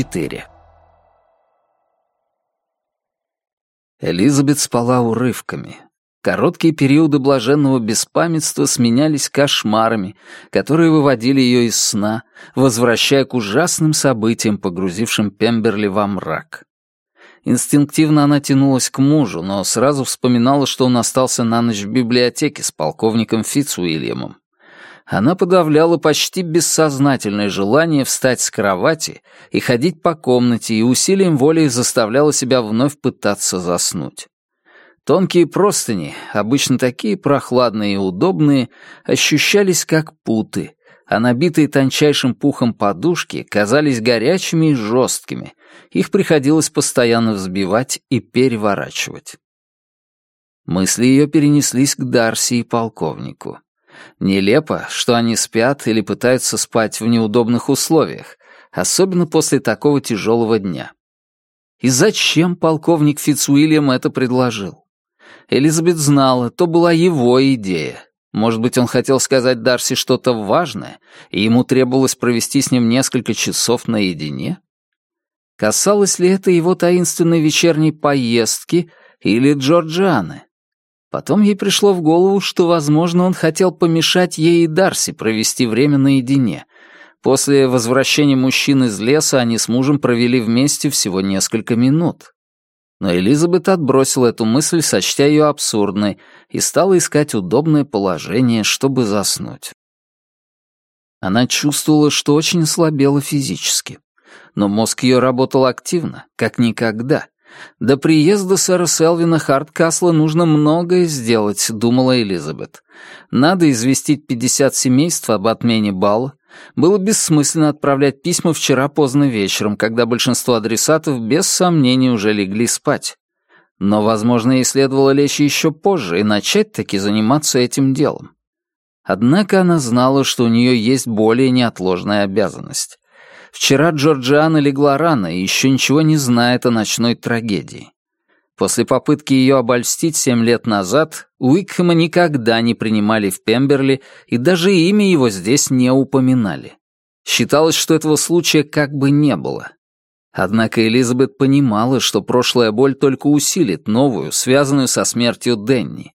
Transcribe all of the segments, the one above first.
четыре. Элизабет спала урывками. Короткие периоды блаженного беспамятства сменялись кошмарами, которые выводили ее из сна, возвращая к ужасным событиям, погрузившим Пемберли во мрак. Инстинктивно она тянулась к мужу, но сразу вспоминала, что он остался на ночь в библиотеке с полковником Фицуильямом. Она подавляла почти бессознательное желание встать с кровати и ходить по комнате, и усилием воли заставляла себя вновь пытаться заснуть. Тонкие простыни, обычно такие прохладные и удобные, ощущались как путы, а набитые тончайшим пухом подушки казались горячими и жесткими. Их приходилось постоянно взбивать и переворачивать. Мысли ее перенеслись к Дарси и полковнику. Нелепо, что они спят или пытаются спать в неудобных условиях, особенно после такого тяжелого дня. И зачем полковник Фицуильям это предложил? Элизабет знала, то была его идея. Может быть, он хотел сказать Дарси что-то важное, и ему требовалось провести с ним несколько часов наедине? Касалось ли это его таинственной вечерней поездки или Джорджианы? Потом ей пришло в голову, что, возможно, он хотел помешать ей и Дарси провести время наедине. После возвращения мужчин из леса они с мужем провели вместе всего несколько минут. Но Элизабет отбросила эту мысль, сочтя ее абсурдной, и стала искать удобное положение, чтобы заснуть. Она чувствовала, что очень слабела физически. Но мозг ее работал активно, как никогда — до приезда сэра Селвина Харткасла нужно многое сделать, думала Элизабет. Надо известить 50 семейств об отмене бала. Было бессмысленно отправлять письма вчера поздно вечером, когда большинство адресатов без сомнений уже легли спать. Но, возможно, ей следовало лечь еще позже и начать таки заниматься этим делом. Однако она знала, что у нее есть более неотложная обязанность. Вчера Джорджиана легла рано и еще ничего не знает о ночной трагедии. После попытки ее обольстить семь лет назад, Уикхэма никогда не принимали в Пемберли и даже имя его здесь не упоминали. Считалось, что этого случая как бы не было. Однако Элизабет понимала, что прошлая боль только усилит новую, связанную со смертью Денни.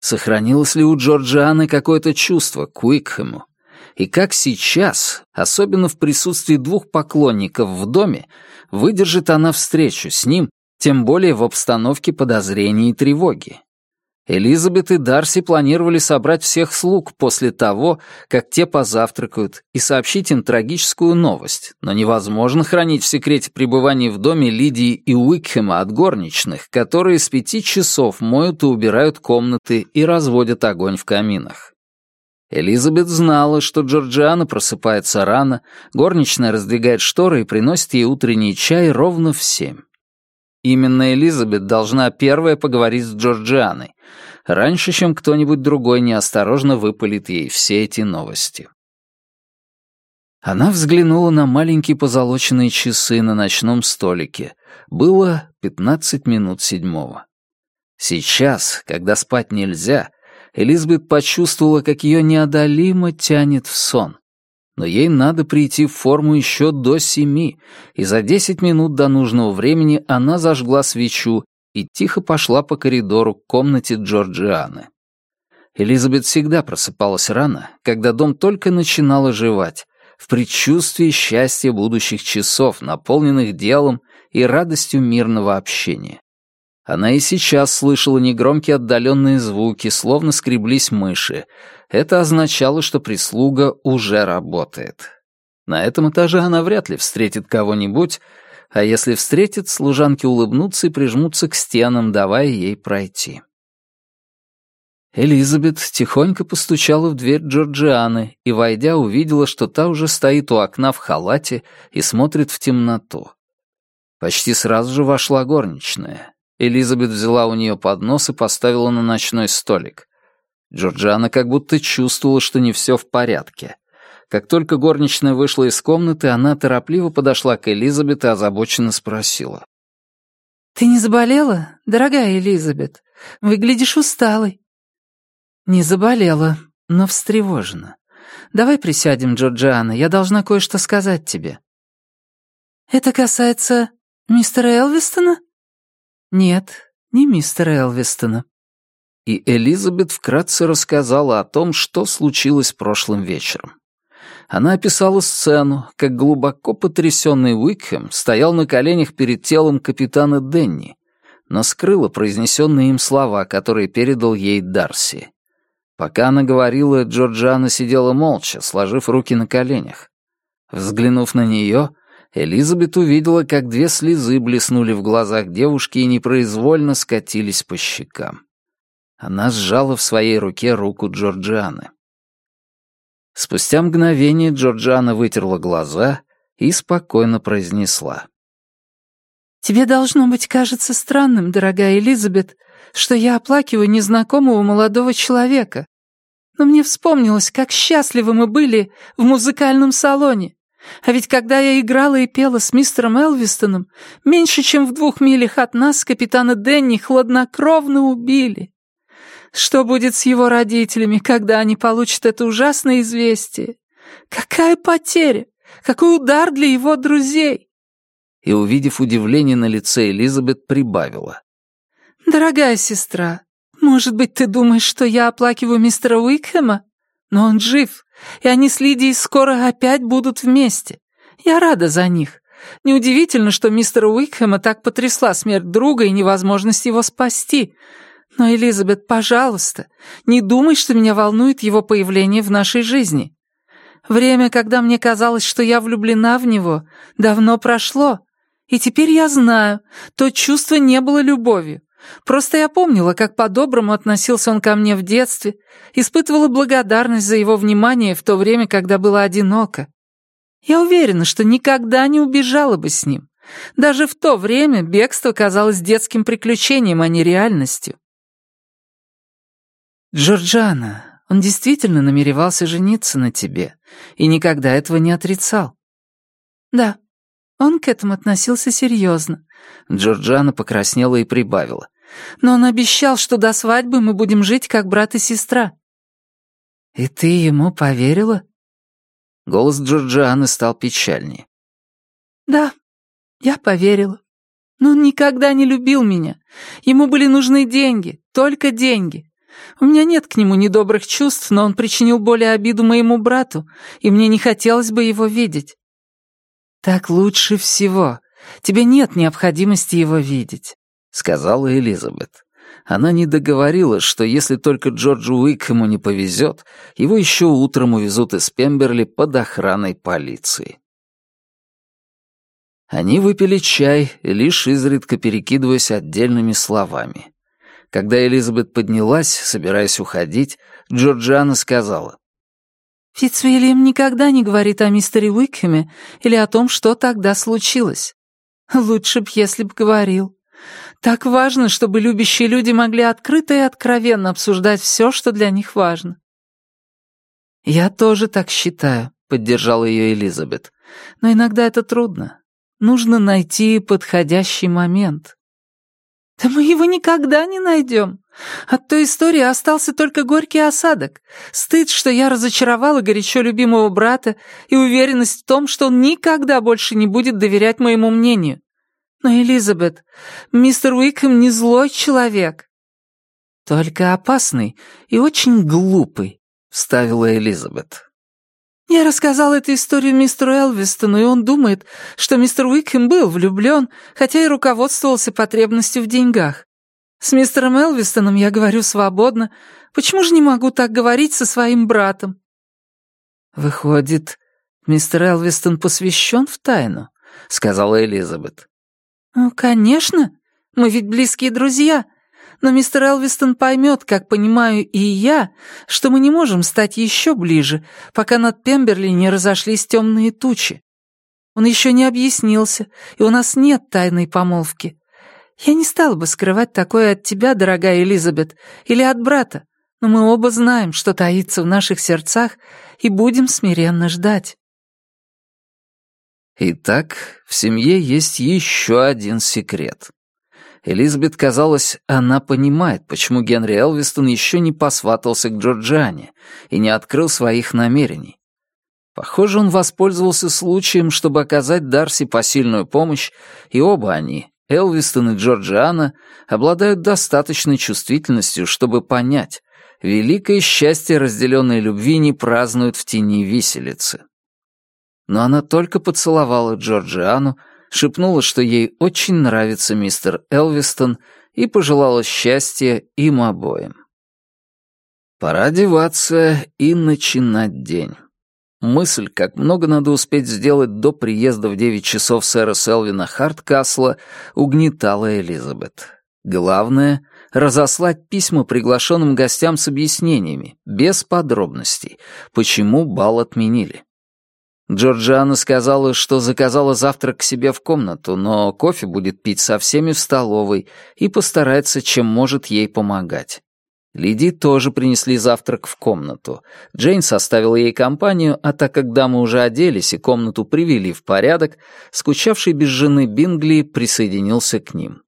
Сохранилось ли у Джорджианы какое-то чувство к Уикхэму? и как сейчас, особенно в присутствии двух поклонников в доме, выдержит она встречу с ним, тем более в обстановке подозрений и тревоги. Элизабет и Дарси планировали собрать всех слуг после того, как те позавтракают, и сообщить им трагическую новость, но невозможно хранить в секрете пребывание в доме Лидии и Уикхема от горничных, которые с пяти часов моют и убирают комнаты и разводят огонь в каминах. Элизабет знала, что Джорджиана просыпается рано, горничная раздвигает шторы и приносит ей утренний чай ровно в семь. Именно Элизабет должна первая поговорить с Джорджианой, раньше, чем кто-нибудь другой неосторожно выпалит ей все эти новости. Она взглянула на маленькие позолоченные часы на ночном столике. Было 15 минут седьмого. Сейчас, когда спать нельзя, Элизабет почувствовала, как ее неодолимо тянет в сон. Но ей надо прийти в форму еще до семи, и за десять минут до нужного времени она зажгла свечу и тихо пошла по коридору к комнате Джорджианы. Элизабет всегда просыпалась рано, когда дом только начинал оживать, в предчувствии счастья будущих часов, наполненных делом и радостью мирного общения. Она и сейчас слышала негромкие отдаленные звуки, словно скреблись мыши. Это означало, что прислуга уже работает. На этом этаже она вряд ли встретит кого-нибудь, а если встретит, служанки улыбнутся и прижмутся к стенам, давая ей пройти. Элизабет тихонько постучала в дверь Джорджианы и, войдя, увидела, что та уже стоит у окна в халате и смотрит в темноту. Почти сразу же вошла горничная. Элизабет взяла у нее поднос и поставила на ночной столик. Джорджана как будто чувствовала, что не все в порядке. Как только горничная вышла из комнаты, она торопливо подошла к Элизабет и озабоченно спросила. «Ты не заболела, дорогая Элизабет? Выглядишь усталой». «Не заболела, но встревожена. Давай присядем, Джорджиана, я должна кое-что сказать тебе». «Это касается мистера Элвистона?» «Нет, не мистера Элвистона». И Элизабет вкратце рассказала о том, что случилось прошлым вечером. Она описала сцену, как глубоко потрясенный Уикхэм стоял на коленях перед телом капитана Денни, но скрыла произнесенные им слова, которые передал ей Дарси. Пока она говорила, Джорджана сидела молча, сложив руки на коленях. Взглянув на нее, Элизабет увидела, как две слезы блеснули в глазах девушки и непроизвольно скатились по щекам. Она сжала в своей руке руку Джорджианы. Спустя мгновение Джорджиана вытерла глаза и спокойно произнесла. «Тебе должно быть кажется странным, дорогая Элизабет, что я оплакиваю незнакомого молодого человека. Но мне вспомнилось, как счастливы мы были в музыкальном салоне. А ведь когда я играла и пела с мистером Элвистоном, меньше чем в двух милях от нас капитана Денни хладнокровно убили. Что будет с его родителями, когда они получат это ужасное известие? Какая потеря! Какой удар для его друзей!» И, увидев удивление на лице, Элизабет прибавила. «Дорогая сестра, может быть, ты думаешь, что я оплакиваю мистера Уикхэма? Но он жив, и они с Лидией скоро опять будут вместе. Я рада за них. Неудивительно, что мистера Уикхэма так потрясла смерть друга и невозможность его спасти. Но, Элизабет, пожалуйста, не думай, что меня волнует его появление в нашей жизни. Время, когда мне казалось, что я влюблена в него, давно прошло. И теперь я знаю, то чувство не было любовью. Просто я помнила, как по-доброму относился он ко мне в детстве, испытывала благодарность за его внимание в то время, когда было одиноко. Я уверена, что никогда не убежала бы с ним. Даже в то время бегство казалось детским приключением, а не реальностью. «Джорджана, он действительно намеревался жениться на тебе и никогда этого не отрицал». «Да», он к этому относился серьезно. Джорджана покраснела и прибавила. Но он обещал, что до свадьбы мы будем жить как брат и сестра». «И ты ему поверила?» Голос Джорджианы стал печальнее. «Да, я поверила. Но он никогда не любил меня. Ему были нужны деньги, только деньги. У меня нет к нему недобрых чувств, но он причинил более обиду моему брату, и мне не хотелось бы его видеть». «Так лучше всего. Тебе нет необходимости его видеть сказала Элизабет. Она не договорила, что если только Джорджу Уикхэму не повезет, его еще утром увезут из Пемберли под охраной полиции. Они выпили чай, лишь изредка перекидываясь отдельными словами. Когда Элизабет поднялась, собираясь уходить, Джорджиана сказала. «Фитцвильям никогда не говорит о мистере Уикхеме или о том, что тогда случилось. Лучше б, если б говорил. Так важно, чтобы любящие люди могли открыто и откровенно обсуждать все, что для них важно. «Я тоже так считаю», — поддержала ее Элизабет. «Но иногда это трудно. Нужно найти подходящий момент». «Да мы его никогда не найдем. От той истории остался только горький осадок. Стыд, что я разочаровала горячо любимого брата, и уверенность в том, что он никогда больше не будет доверять моему мнению. Но, Элизабет, мистер Уикхэм не злой человек. Только опасный и очень глупый, вставила Элизабет. Я рассказала эту историю мистеру Элвистону, и он думает, что мистер Уикхэм был влюблен, хотя и руководствовался потребностью в деньгах. С мистером Элвистоном я говорю свободно. Почему же не могу так говорить со своим братом? Выходит, мистер Элвистон посвящен в тайну, сказала Элизабет. Ну «Конечно, мы ведь близкие друзья. Но мистер Элвистон поймет, как понимаю и я, что мы не можем стать еще ближе, пока над Пемберли не разошлись темные тучи. Он еще не объяснился, и у нас нет тайной помолвки. Я не стала бы скрывать такое от тебя, дорогая Элизабет, или от брата, но мы оба знаем, что таится в наших сердцах, и будем смиренно ждать». Итак, в семье есть еще один секрет. Элизабет казалось, она понимает, почему Генри Элвистон еще не посватался к Джорджиане и не открыл своих намерений. Похоже, он воспользовался случаем, чтобы оказать Дарси посильную помощь, и оба они, Элвистон и Джорджиана, обладают достаточной чувствительностью, чтобы понять, великое счастье разделенной любви не празднуют в тени виселицы но она только поцеловала Джорджиану, шепнула, что ей очень нравится мистер Элвистон, и пожелала счастья им обоим. Пора одеваться и начинать день. Мысль, как много надо успеть сделать до приезда в девять часов сэра Селвина Харткасла, угнетала Элизабет. Главное — разослать письма приглашенным гостям с объяснениями, без подробностей, почему бал отменили. Джорджиана сказала, что заказала завтрак к себе в комнату, но кофе будет пить со всеми в столовой и постарается, чем может ей помогать. Лиди тоже принесли завтрак в комнату. Джейн составила ей компанию, а так как дамы уже оделись и комнату привели в порядок, скучавший без жены Бингли присоединился к ним.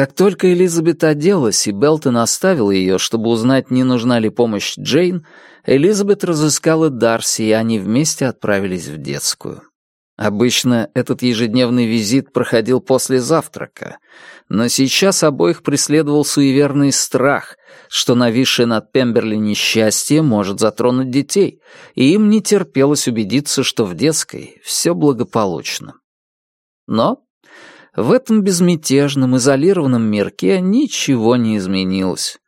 Как только Элизабет оделась и Белтон оставил ее, чтобы узнать, не нужна ли помощь Джейн, Элизабет разыскала Дарси, и они вместе отправились в детскую. Обычно этот ежедневный визит проходил после завтрака, но сейчас обоих преследовал суеверный страх, что нависшее над Пемберли несчастье может затронуть детей, и им не терпелось убедиться, что в детской все благополучно. Но в этом безмятежном, изолированном мирке ничего не изменилось.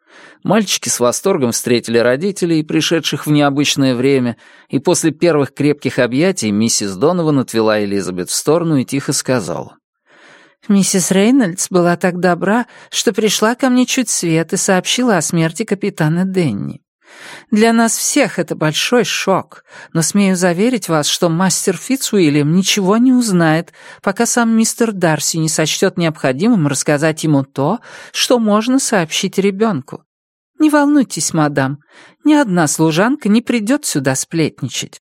Мальчики с восторгом встретили родителей, пришедших в необычное время, и после первых крепких объятий миссис Донован отвела Элизабет в сторону и тихо сказала. «Миссис Рейнольдс была так добра, что пришла ко мне чуть свет и сообщила о смерти капитана Денни. Для нас всех это большой шок, но смею заверить вас, что мастер Фитц Уильям ничего не узнает, пока сам мистер Дарси не сочтет необходимым рассказать ему то, что можно сообщить ребенку. Не волнуйтесь, мадам, ни одна служанка не придет сюда сплетничать.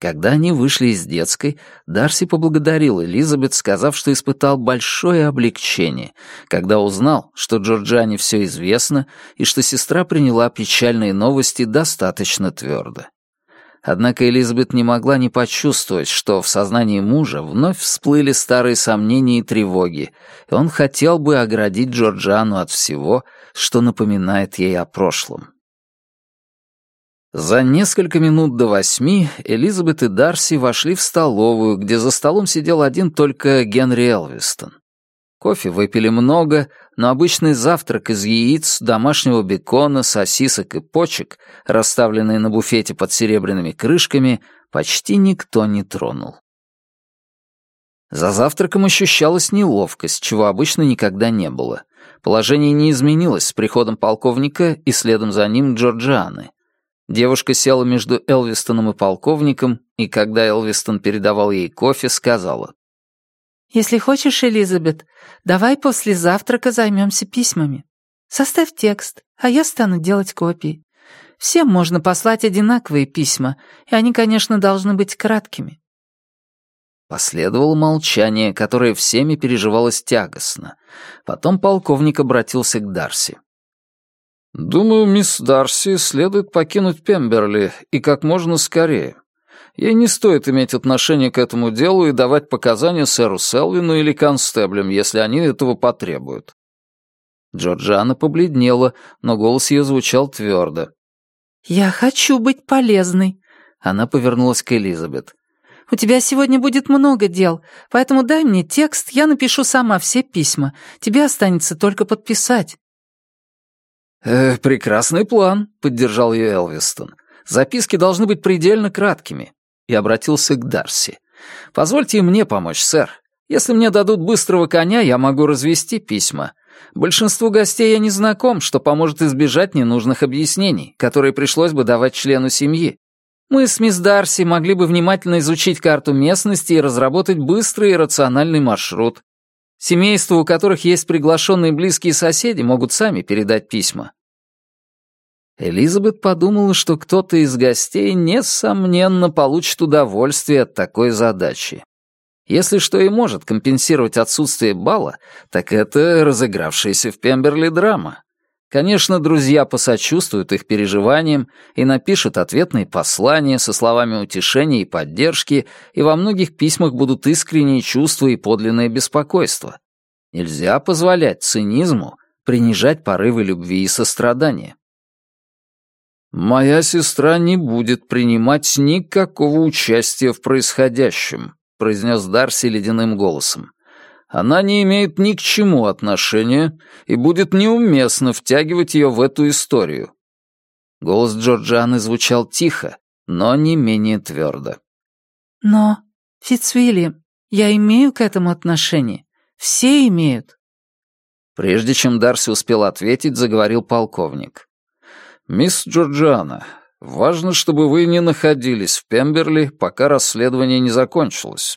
Когда они вышли из детской, Дарси поблагодарил Элизабет, сказав, что испытал большое облегчение, когда узнал, что Джорджане все известно и что сестра приняла печальные новости достаточно твердо. Однако Элизабет не могла не почувствовать, что в сознании мужа вновь всплыли старые сомнения и тревоги, и он хотел бы оградить Джорджану от всего, что напоминает ей о прошлом. За несколько минут до восьми Элизабет и Дарси вошли в столовую, где за столом сидел один только Генри Элвистон. Кофе выпили много, но обычный завтрак из яиц, домашнего бекона, сосисок и почек, расставленные на буфете под серебряными крышками, почти никто не тронул. За завтраком ощущалась неловкость, чего обычно никогда не было. Положение не изменилось с приходом полковника и следом за ним Джорджианы. Девушка села между Элвистоном и полковником, и когда Элвистон передавал ей кофе, сказала. «Если хочешь, Элизабет, давай после завтрака займемся письмами. Составь текст, а я стану делать копии. Всем можно послать одинаковые письма, и они, конечно, должны быть краткими». Последовало молчание, которое всеми переживалось тягостно. Потом полковник обратился к Дарси. «Думаю, мисс Дарси следует покинуть Пемберли, и как можно скорее. Ей не стоит иметь отношение к этому делу и давать показания сэру Селвину или констеблям, если они этого потребуют». Джорджиана побледнела, но голос ее звучал твердо. «Я хочу быть полезной», — она повернулась к Элизабет. «У тебя сегодня будет много дел, поэтому дай мне текст, я напишу сама все письма. Тебе останется только подписать». Э, «Прекрасный план», — поддержал ее Элвистон. «Записки должны быть предельно краткими». И обратился к Дарси. «Позвольте мне помочь, сэр. Если мне дадут быстрого коня, я могу развести письма. Большинству гостей я не знаком, что поможет избежать ненужных объяснений, которые пришлось бы давать члену семьи. Мы с мисс Дарси могли бы внимательно изучить карту местности и разработать быстрый и рациональный маршрут. Семейства, у которых есть приглашенные близкие соседи, могут сами передать письма». Элизабет подумала, что кто-то из гостей, несомненно, получит удовольствие от такой задачи. Если что и может компенсировать отсутствие бала, так это разыгравшаяся в Пемберли драма. Конечно, друзья посочувствуют их переживаниям и напишут ответные послания со словами утешения и поддержки, и во многих письмах будут искренние чувства и подлинное беспокойство. Нельзя позволять цинизму принижать порывы любви и сострадания. «Моя сестра не будет принимать никакого участия в происходящем», произнес Дарси ледяным голосом. Она не имеет ни к чему отношения и будет неуместно втягивать ее в эту историю». Голос Джорджаны звучал тихо, но не менее твердо. «Но, Фицвильям, я имею к этому отношение. Все имеют». Прежде чем Дарси успел ответить, заговорил полковник. «Мисс Джорджиана, важно, чтобы вы не находились в Пемберли, пока расследование не закончилось.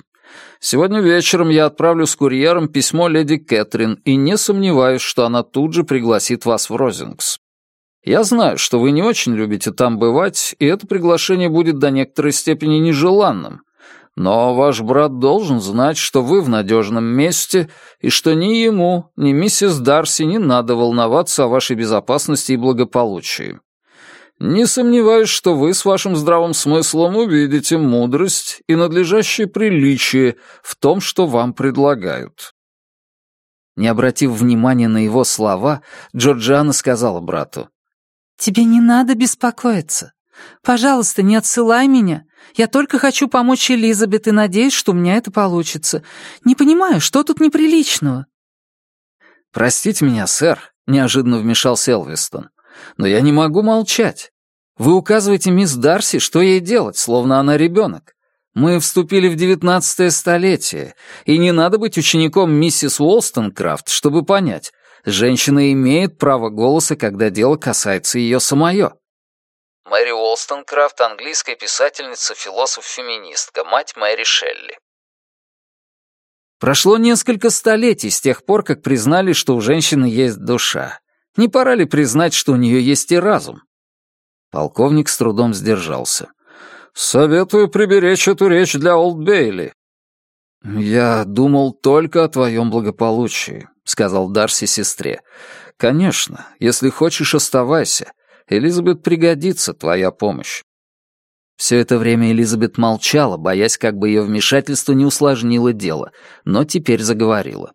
Сегодня вечером я отправлю с курьером письмо леди Кэтрин и не сомневаюсь, что она тут же пригласит вас в Розингс. Я знаю, что вы не очень любите там бывать, и это приглашение будет до некоторой степени нежеланным. Но ваш брат должен знать, что вы в надежном месте, и что ни ему, ни миссис Дарси не надо волноваться о вашей безопасности и благополучии. Не сомневаюсь, что вы с вашим здравым смыслом увидите мудрость и надлежащее приличие в том, что вам предлагают». Не обратив внимания на его слова, Джорджиана сказала брату. «Тебе не надо беспокоиться. Пожалуйста, не отсылай меня. Я только хочу помочь Элизабет и надеюсь, что у меня это получится. Не понимаю, что тут неприличного?» «Простите меня, сэр», — неожиданно вмешался Элвистон, — «но я не могу молчать. Вы указываете мисс Дарси, что ей делать, словно она ребенок. Мы вступили в девятнадцатое столетие, и не надо быть учеником миссис Уолстонкрафт, чтобы понять, женщина имеет право голоса, когда дело касается ее самое. Мэри Уолстонкрафт, английская писательница, философ-феминистка, мать Мэри Шелли. Прошло несколько столетий с тех пор, как признали, что у женщины есть душа. Не пора ли признать, что у нее есть и разум? Полковник с трудом сдержался. «Советую приберечь эту речь для Олдбейли». «Я думал только о твоем благополучии», — сказал Дарси сестре. «Конечно, если хочешь, оставайся. Элизабет пригодится твоя помощь». Все это время Элизабет молчала, боясь, как бы ее вмешательство не усложнило дело, но теперь заговорила.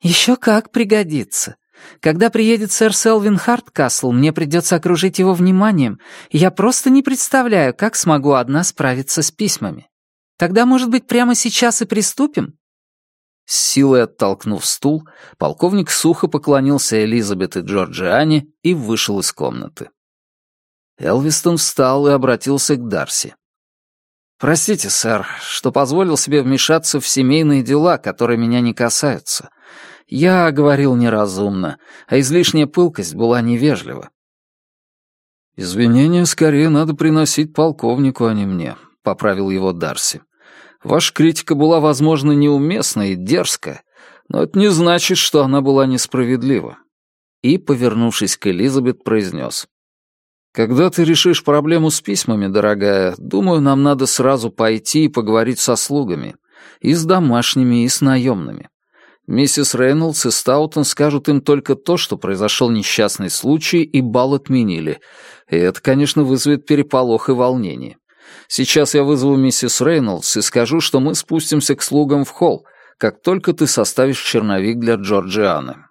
«Еще как пригодится. Когда приедет сэр Селвин Харткасл, мне придется окружить его вниманием, и я просто не представляю, как смогу одна справиться с письмами. Тогда, может быть, прямо сейчас и приступим?» С силой оттолкнув стул, полковник сухо поклонился Элизабет и Джорджиане и вышел из комнаты. Элвистон встал и обратился к Дарси. «Простите, сэр, что позволил себе вмешаться в семейные дела, которые меня не касаются. Я говорил неразумно, а излишняя пылкость была невежлива. «Извинения скорее надо приносить полковнику, а не мне», — поправил его Дарси. «Ваша критика была, возможно, неуместна и дерзкая, но это не значит, что она была несправедлива». И, повернувшись к Элизабет, произнес. «Когда ты решишь проблему с письмами, дорогая, думаю, нам надо сразу пойти и поговорить со слугами, и с домашними, и с наемными. Миссис Рейнольдс и Стаутон скажут им только то, что произошел несчастный случай, и бал отменили. И это, конечно, вызовет переполох и волнение. Сейчас я вызову миссис Рейнольдс и скажу, что мы спустимся к слугам в холл, как только ты составишь черновик для Джорджианы.